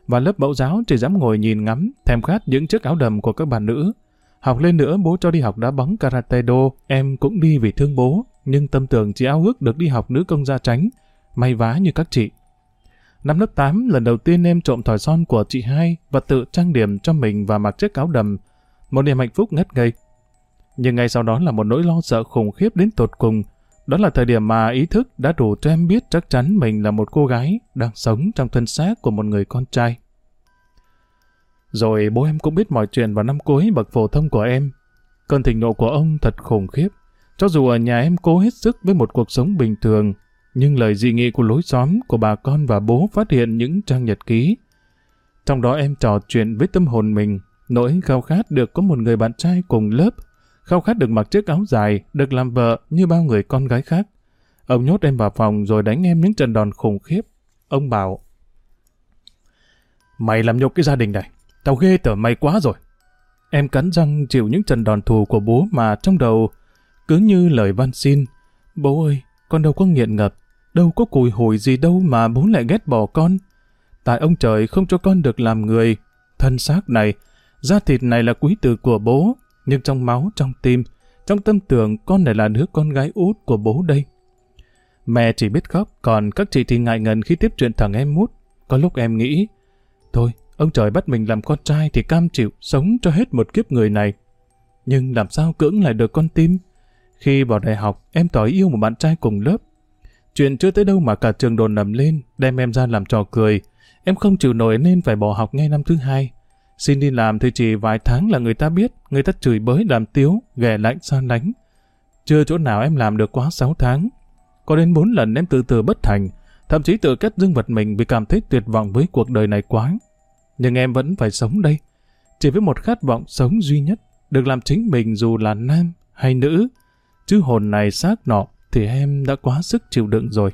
Và lớp mẫu giáo chỉ dám ngồi nhìn ngắm, thèm khát những chiếc áo đầm của các bạn nữ. Học lên nữa bố cho đi học đá bóng karate do, em cũng đi vì thương bố, nhưng tâm tưởng chỉ ao ước được đi học nữ công gia tránh, may vá như các chị. Năm lớp 8, lần đầu tiên em trộm thỏi son của chị hai và tự trang điểm cho mình và mặc chiếc áo đầm. Một niềm hạnh phúc ngất ngây. Nhưng ngay sau đó là một nỗi lo sợ khủng khiếp đến tột cùng. Đó là thời điểm mà ý thức đã đủ cho em biết chắc chắn mình là một cô gái đang sống trong thân xác của một người con trai. Rồi bố em cũng biết mọi chuyện vào năm cuối bậc phổ thông của em. Cơn thịnh nộ của ông thật khủng khiếp. Cho dù ở nhà em cố hết sức với một cuộc sống bình thường, nhưng lời dị nghị của lối xóm của bà con và bố phát hiện những trang nhật ký. Trong đó em trò chuyện với tâm hồn mình, nỗi khao khát được có một người bạn trai cùng lớp, khao khát được mặc chiếc áo dài, được làm vợ như bao người con gái khác. Ông nhốt em vào phòng rồi đánh em những trận đòn khủng khiếp. Ông bảo, Mày làm nhục cái gia đình này, tao ghê tởm mày quá rồi. Em cắn răng chịu những trận đòn thù của bố mà trong đầu cứ như lời van xin. Bố ơi, con đâu có nghiện ngập, đâu có cùi hồi gì đâu mà bố lại ghét bỏ con. Tại ông trời không cho con được làm người. Thân xác này, da thịt này là quý tử của bố, nhưng trong máu, trong tim, trong tâm tưởng con này là đứa con gái út của bố đây. Mẹ chỉ biết khóc, còn các chị thì ngại ngần khi tiếp chuyện thằng em mút. Có lúc em nghĩ, thôi, ông trời bắt mình làm con trai thì cam chịu sống cho hết một kiếp người này. Nhưng làm sao cưỡng lại được con tim? Khi vào đại học, em tỏ yêu một bạn trai cùng lớp. Chuyện chưa tới đâu mà cả trường đồn nầm lên, đem em ra làm trò cười. Em không chịu nổi nên phải bỏ học ngay năm thứ hai. Xin đi làm thì chỉ vài tháng là người ta biết, người ta chửi bới đàm tiếu, ghẻ lạnh san lánh. Chưa chỗ nào em làm được quá 6 tháng. Có đến 4 lần em tự tử bất thành, thậm chí tự kết dương vật mình vì cảm thấy tuyệt vọng với cuộc đời này quá. Nhưng em vẫn phải sống đây, chỉ với một khát vọng sống duy nhất, được làm chính mình dù là nam hay nữ, chứ hồn này xác nọ thì em đã quá sức chịu đựng rồi.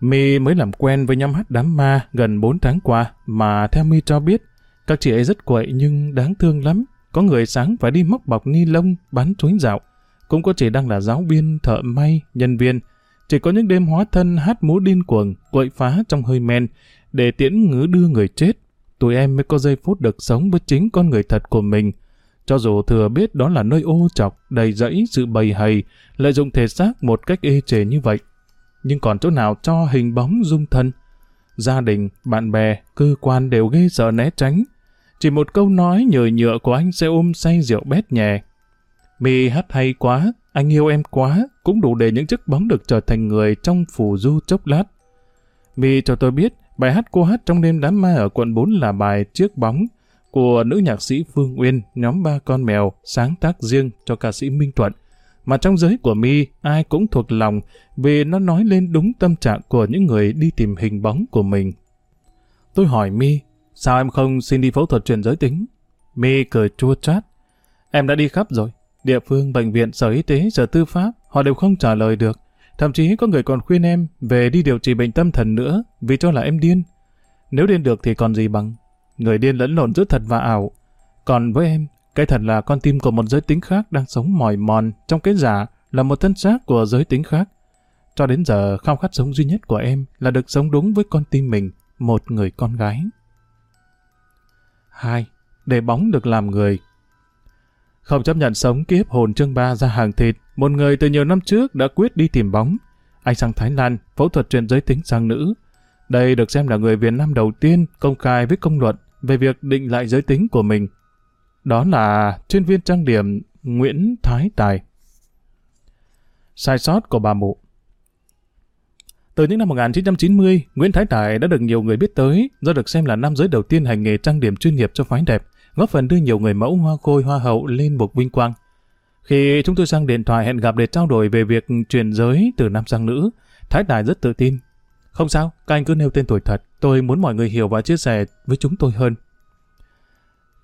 My mới làm quen với nhóm hát đám ma gần 4 tháng qua mà theo My cho biết, các chị ấy rất quậy nhưng đáng thương lắm. Có người sáng phải đi móc bọc ni lông bán chuối dạo. Cũng có chị đang là giáo viên, thợ may, nhân viên. Chỉ có những đêm hóa thân hát múa điên cuồng, quậy phá trong hơi men để tiễn ngứ đưa người chết. Tụi em mới có giây phút được sống với chính con người thật của mình. Cho dù thừa biết đó là nơi ô chọc, đầy rẫy sự bầy hầy, lợi dụng thể xác một cách ê chề như vậy nhưng còn chỗ nào cho hình bóng dung thân. Gia đình, bạn bè, cơ quan đều ghê sợ né tránh. Chỉ một câu nói nhờ nhựa của anh sẽ ôm say rượu bét nhẹ. Mi hát hay quá, anh yêu em quá, cũng đủ để những chiếc bóng được trở thành người trong phù du chốc lát. Mi cho tôi biết, bài hát cô hát trong đêm đám ma ở quận 4 là bài Chiếc bóng của nữ nhạc sĩ Phương Uyên, nhóm ba con mèo, sáng tác riêng cho ca sĩ Minh Thuận mà trong giới của mi ai cũng thuộc lòng vì nó nói lên đúng tâm trạng của những người đi tìm hình bóng của mình. Tôi hỏi mi, sao em không xin đi phẫu thuật chuyển giới tính? Mi cười chua chát. Em đã đi khắp rồi. Địa phương, bệnh viện, sở y tế, sở tư pháp, họ đều không trả lời được. Thậm chí có người còn khuyên em về đi điều trị bệnh tâm thần nữa vì cho là em điên. Nếu điên được thì còn gì bằng. Người điên lẫn lộn giữa thật và ảo. Còn với em, cái thật là con tim của một giới tính khác đang sống mỏi mòn trong cái giả là một thân xác của giới tính khác. Cho đến giờ, khao khát sống duy nhất của em là được sống đúng với con tim mình, một người con gái. 2. Để bóng được làm người Không chấp nhận sống kiếp hồn chương ba ra hàng thịt, một người từ nhiều năm trước đã quyết đi tìm bóng. Anh sang Thái Lan, phẫu thuật chuyển giới tính sang nữ. Đây được xem là người Việt Nam đầu tiên công khai với công luận về việc định lại giới tính của mình đó là chuyên viên trang điểm Nguyễn Thái Tài. Sai sót của bà mụ Từ những năm 1990, Nguyễn Thái Tài đã được nhiều người biết tới do được xem là nam giới đầu tiên hành nghề trang điểm chuyên nghiệp cho phái đẹp, góp phần đưa nhiều người mẫu hoa khôi hoa hậu lên một vinh quang. Khi chúng tôi sang điện thoại hẹn gặp để trao đổi về việc chuyển giới từ nam sang nữ, Thái Tài rất tự tin. Không sao, các anh cứ nêu tên tuổi thật, tôi muốn mọi người hiểu và chia sẻ với chúng tôi hơn.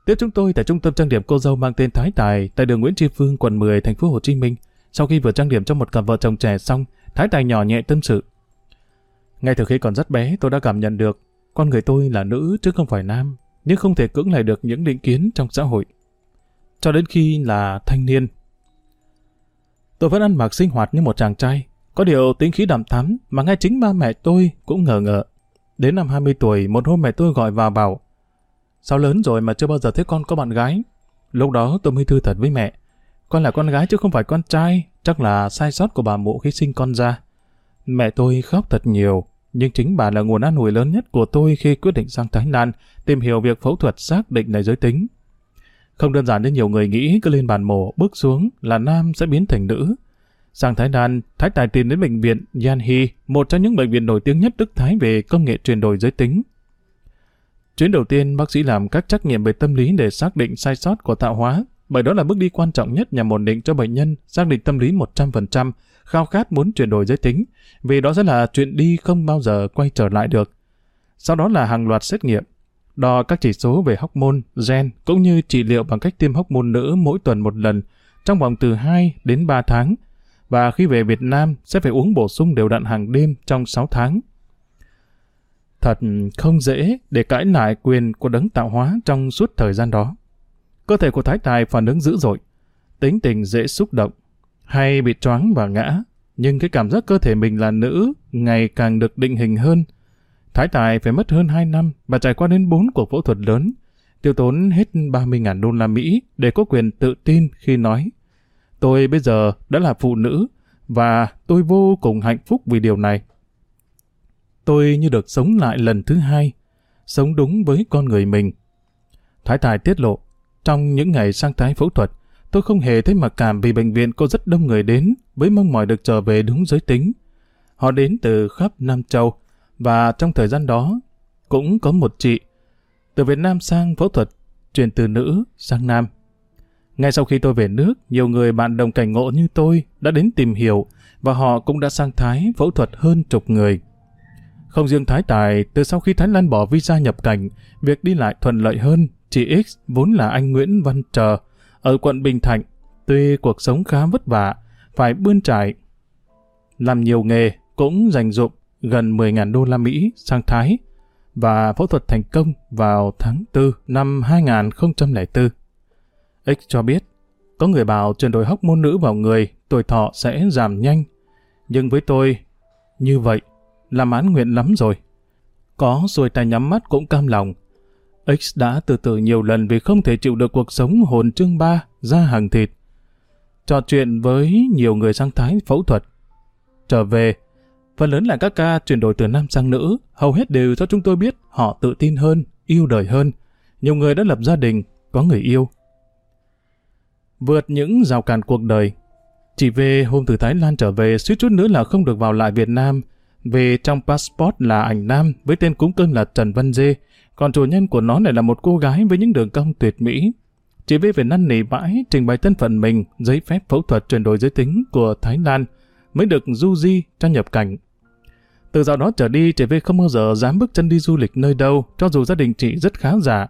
Tiếp chúng tôi tại trung tâm trang điểm cô dâu mang tên Thái Tài tại đường Nguyễn Tri Phương, quận 10, thành phố Hồ Chí Minh. Sau khi vừa trang điểm cho một cặp vợ chồng trẻ xong, Thái Tài nhỏ nhẹ tâm sự. Ngay từ khi còn rất bé, tôi đã cảm nhận được con người tôi là nữ chứ không phải nam, nhưng không thể cưỡng lại được những định kiến trong xã hội. Cho đến khi là thanh niên, tôi vẫn ăn mặc sinh hoạt như một chàng trai, có điều tính khí đậm thắm mà ngay chính ba mẹ tôi cũng ngờ ngợ. Đến năm 20 tuổi, một hôm mẹ tôi gọi vào bảo Sao lớn rồi mà chưa bao giờ thấy con có bạn gái? Lúc đó tôi mới thư thật với mẹ. Con là con gái chứ không phải con trai, chắc là sai sót của bà mụ khi sinh con ra. Mẹ tôi khóc thật nhiều, nhưng chính bà là nguồn an ủi lớn nhất của tôi khi quyết định sang Thái Lan tìm hiểu việc phẫu thuật xác định này giới tính. Không đơn giản như nhiều người nghĩ cứ lên bàn mổ bước xuống là nam sẽ biến thành nữ. Sang Thái Lan, Thái Tài tìm đến bệnh viện Yanhi, một trong những bệnh viện nổi tiếng nhất Đức Thái về công nghệ chuyển đổi giới tính. Chuyến đầu tiên, bác sĩ làm các trắc nghiệm về tâm lý để xác định sai sót của tạo hóa, bởi đó là bước đi quan trọng nhất nhằm ổn định cho bệnh nhân xác định tâm lý 100%, khao khát muốn chuyển đổi giới tính, vì đó sẽ là chuyện đi không bao giờ quay trở lại được. sau đó là hàng loạt xét nghiệm, đo các chỉ số về hormone, gen cũng như trị liệu bằng cách tiêm hormone nữ mỗi tuần một lần trong vòng từ 2 đến 3 tháng và khi về Việt Nam sẽ phải uống bổ sung đều đặn hàng đêm trong 6 tháng. Thật không dễ để cãi lại quyền của đấng tạo hóa trong suốt thời gian đó. Cơ thể của Thái Tài phản ứng dữ dội, tính tình dễ xúc động, hay bị choáng và ngã, nhưng cái cảm giác cơ thể mình là nữ ngày càng được định hình hơn. Thái Tài phải mất hơn 2 năm và trải qua đến 4 cuộc phẫu thuật lớn, tiêu tốn hết 30.000 đô la Mỹ để có quyền tự tin khi nói Tôi bây giờ đã là phụ nữ và tôi vô cùng hạnh phúc vì điều này. Tôi như được sống lại lần thứ hai, sống đúng với con người mình. Thái Tài tiết lộ, trong những ngày sang thái phẫu thuật, tôi không hề thấy mặc cảm vì bệnh viện có rất đông người đến với mong mỏi được trở về đúng giới tính. Họ đến từ khắp Nam Châu và trong thời gian đó cũng có một chị từ Việt Nam sang phẫu thuật chuyển từ nữ sang nam. Ngay sau khi tôi về nước, nhiều người bạn đồng cảnh ngộ như tôi đã đến tìm hiểu và họ cũng đã sang Thái phẫu thuật hơn chục người. Không riêng Thái Tài, từ sau khi Thái Lan bỏ visa nhập cảnh, việc đi lại thuận lợi hơn, chị X vốn là anh Nguyễn Văn Trờ, ở quận Bình Thạnh, tuy cuộc sống khá vất vả, phải bươn trải. Làm nhiều nghề, cũng dành dụng gần 10.000 đô la Mỹ sang Thái, và phẫu thuật thành công vào tháng 4 năm 2004. X cho biết, có người bảo chuyển đổi hóc môn nữ vào người, tuổi thọ sẽ giảm nhanh. Nhưng với tôi, như vậy, là mãn nguyện lắm rồi. Có rồi ta nhắm mắt cũng cam lòng. X đã từ từ nhiều lần vì không thể chịu được cuộc sống hồn trương ba, ra hàng thịt. Trò chuyện với nhiều người sang Thái phẫu thuật. Trở về, phần lớn là các ca chuyển đổi từ nam sang nữ, hầu hết đều cho chúng tôi biết họ tự tin hơn, yêu đời hơn. Nhiều người đã lập gia đình, có người yêu. Vượt những rào cản cuộc đời, chỉ về hôm từ Thái Lan trở về suýt chút nữa là không được vào lại Việt Nam, vì trong passport là ảnh nam với tên cúng cưng là Trần Văn Dê, còn chủ nhân của nó lại là một cô gái với những đường cong tuyệt mỹ. Chị V phải năn nỉ bãi trình bày thân phận mình, giấy phép phẫu thuật chuyển đổi giới tính của Thái Lan mới được du di cho nhập cảnh. Từ dạo đó trở đi, chị V không bao giờ dám bước chân đi du lịch nơi đâu, cho dù gia đình chị rất khá giả.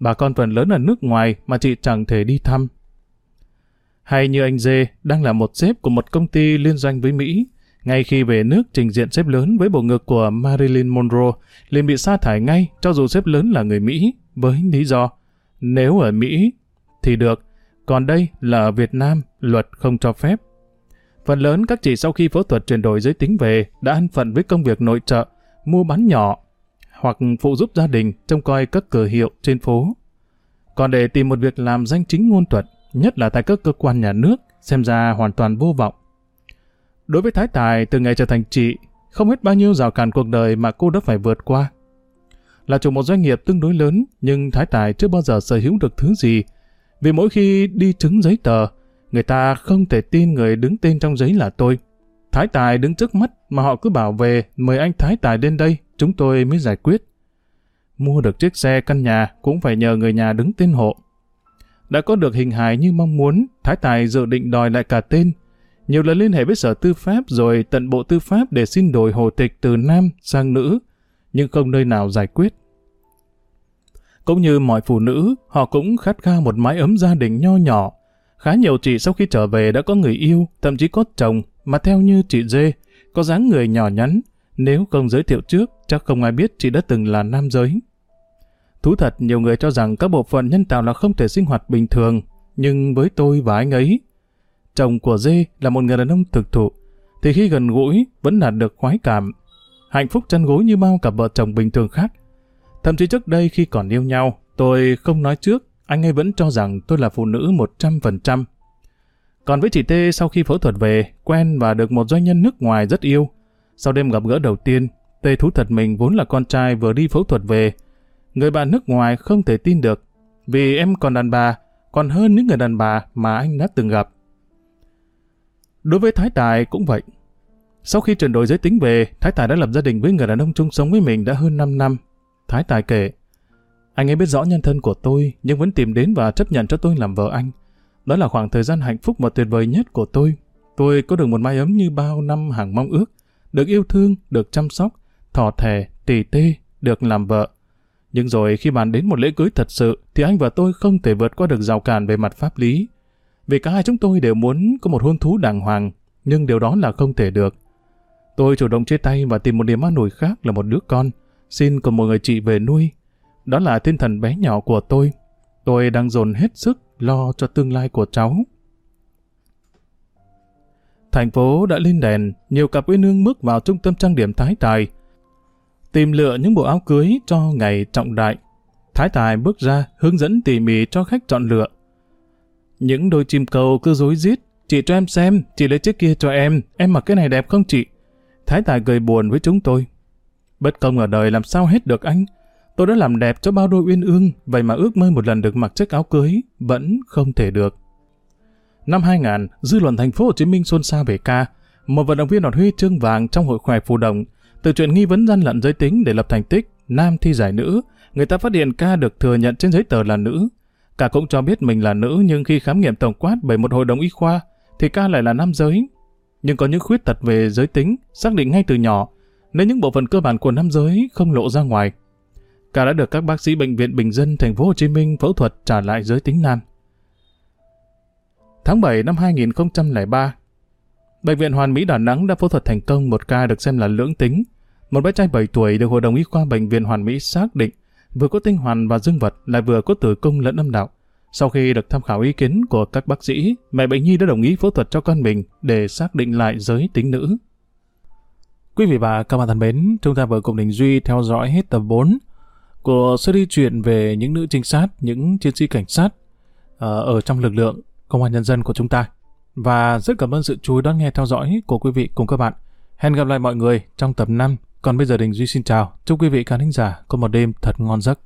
Bà con phần lớn ở nước ngoài mà chị chẳng thể đi thăm. Hay như anh Dê đang là một sếp của một công ty liên doanh với Mỹ, ngay khi về nước trình diện xếp lớn với bộ ngực của Marilyn Monroe, liền bị sa thải ngay cho dù xếp lớn là người Mỹ, với lý do nếu ở Mỹ thì được, còn đây là ở Việt Nam, luật không cho phép. Phần lớn các chị sau khi phẫu thuật chuyển đổi giới tính về đã ăn phận với công việc nội trợ, mua bán nhỏ, hoặc phụ giúp gia đình trông coi các cửa hiệu trên phố. Còn để tìm một việc làm danh chính ngôn thuận, nhất là tại các cơ quan nhà nước, xem ra hoàn toàn vô vọng. Đối với Thái Tài, từ ngày trở thành chị, không hết bao nhiêu rào cản cuộc đời mà cô đã phải vượt qua. Là chủ một doanh nghiệp tương đối lớn, nhưng Thái Tài chưa bao giờ sở hữu được thứ gì. Vì mỗi khi đi chứng giấy tờ, người ta không thể tin người đứng tên trong giấy là tôi. Thái Tài đứng trước mắt mà họ cứ bảo về mời anh Thái Tài đến đây, chúng tôi mới giải quyết. Mua được chiếc xe căn nhà cũng phải nhờ người nhà đứng tên hộ. Đã có được hình hài như mong muốn, Thái Tài dự định đòi lại cả tên, nhiều lần liên hệ với sở tư pháp rồi tận bộ tư pháp để xin đổi hồ tịch từ nam sang nữ, nhưng không nơi nào giải quyết. Cũng như mọi phụ nữ, họ cũng khát khao một mái ấm gia đình nho nhỏ. Khá nhiều chị sau khi trở về đã có người yêu, thậm chí có chồng, mà theo như chị Dê, có dáng người nhỏ nhắn. Nếu không giới thiệu trước, chắc không ai biết chị đã từng là nam giới. Thú thật, nhiều người cho rằng các bộ phận nhân tạo là không thể sinh hoạt bình thường, nhưng với tôi và anh ấy, chồng của Dê là một người đàn ông thực thụ, thì khi gần gũi vẫn đạt được khoái cảm. Hạnh phúc chăn gối như bao cặp vợ chồng bình thường khác. Thậm chí trước đây khi còn yêu nhau, tôi không nói trước, anh ấy vẫn cho rằng tôi là phụ nữ 100%. Còn với chị T sau khi phẫu thuật về, quen và được một doanh nhân nước ngoài rất yêu. Sau đêm gặp gỡ đầu tiên, T thú thật mình vốn là con trai vừa đi phẫu thuật về. Người bạn nước ngoài không thể tin được, vì em còn đàn bà, còn hơn những người đàn bà mà anh đã từng gặp. Đối với Thái Tài cũng vậy. Sau khi chuyển đổi giới tính về, Thái Tài đã lập gia đình với người đàn ông chung sống với mình đã hơn 5 năm. Thái Tài kể, anh ấy biết rõ nhân thân của tôi, nhưng vẫn tìm đến và chấp nhận cho tôi làm vợ anh. Đó là khoảng thời gian hạnh phúc và tuyệt vời nhất của tôi. Tôi có được một mái ấm như bao năm hàng mong ước, được yêu thương, được chăm sóc, thỏ thẻ, tỉ tê, được làm vợ. Nhưng rồi khi bàn đến một lễ cưới thật sự thì anh và tôi không thể vượt qua được rào cản về mặt pháp lý. Vì cả hai chúng tôi đều muốn có một hôn thú đàng hoàng, nhưng điều đó là không thể được. Tôi chủ động chia tay và tìm một niềm an ủi khác là một đứa con, xin cùng một người chị về nuôi. Đó là thiên thần bé nhỏ của tôi. Tôi đang dồn hết sức lo cho tương lai của cháu. Thành phố đã lên đèn, nhiều cặp uyên ương bước vào trung tâm trang điểm Thái Tài. Tìm lựa những bộ áo cưới cho ngày trọng đại. Thái Tài bước ra, hướng dẫn tỉ mỉ cho khách chọn lựa. Những đôi chim cầu cứ rối rít, chị cho em xem, chị lấy chiếc kia cho em, em mặc cái này đẹp không chị? Thái Tài cười buồn với chúng tôi. Bất công ở đời làm sao hết được anh. Tôi đã làm đẹp cho bao đôi uyên ương, vậy mà ước mơ một lần được mặc chiếc áo cưới, vẫn không thể được. Năm 2000, dư luận thành phố Hồ Chí Minh xôn xao về ca, một vận động viên đoạt huy chương vàng trong hội khỏe phù đồng, từ chuyện nghi vấn gian lận giới tính để lập thành tích, nam thi giải nữ, người ta phát hiện ca được thừa nhận trên giấy tờ là nữ. Cả cũng cho biết mình là nữ nhưng khi khám nghiệm tổng quát bởi một hội đồng y khoa, thì ca lại là nam giới. Nhưng có những khuyết tật về giới tính, xác định ngay từ nhỏ, nên những bộ phận cơ bản của nam giới không lộ ra ngoài. Ca đã được các bác sĩ bệnh viện Bình dân thành phố Hồ Chí Minh phẫu thuật trả lại giới tính nam. Tháng 7 năm 2003, Bệnh viện Hoàn Mỹ Đà Nẵng đã phẫu thuật thành công một ca được xem là lưỡng tính. Một bé trai 7 tuổi được Hội đồng Y khoa Bệnh viện Hoàn Mỹ xác định vừa có tinh hoàn và dương vật lại vừa có tử cung lẫn âm đạo. Sau khi được tham khảo ý kiến của các bác sĩ, mẹ bệnh nhi đã đồng ý phẫu thuật cho con mình để xác định lại giới tính nữ. Quý vị và các bạn thân mến, chúng ta vừa cùng Đình Duy theo dõi hết tập 4 của series truyện về những nữ trinh sát, những chiến sĩ cảnh sát ờ, ở trong lực lượng công an nhân dân của chúng ta. Và rất cảm ơn sự chú ý đón nghe theo dõi của quý vị cùng các bạn. Hẹn gặp lại mọi người trong tập 5. Còn bây giờ Đình Duy xin chào. Chúc quý vị khán thính giả có một đêm thật ngon giấc.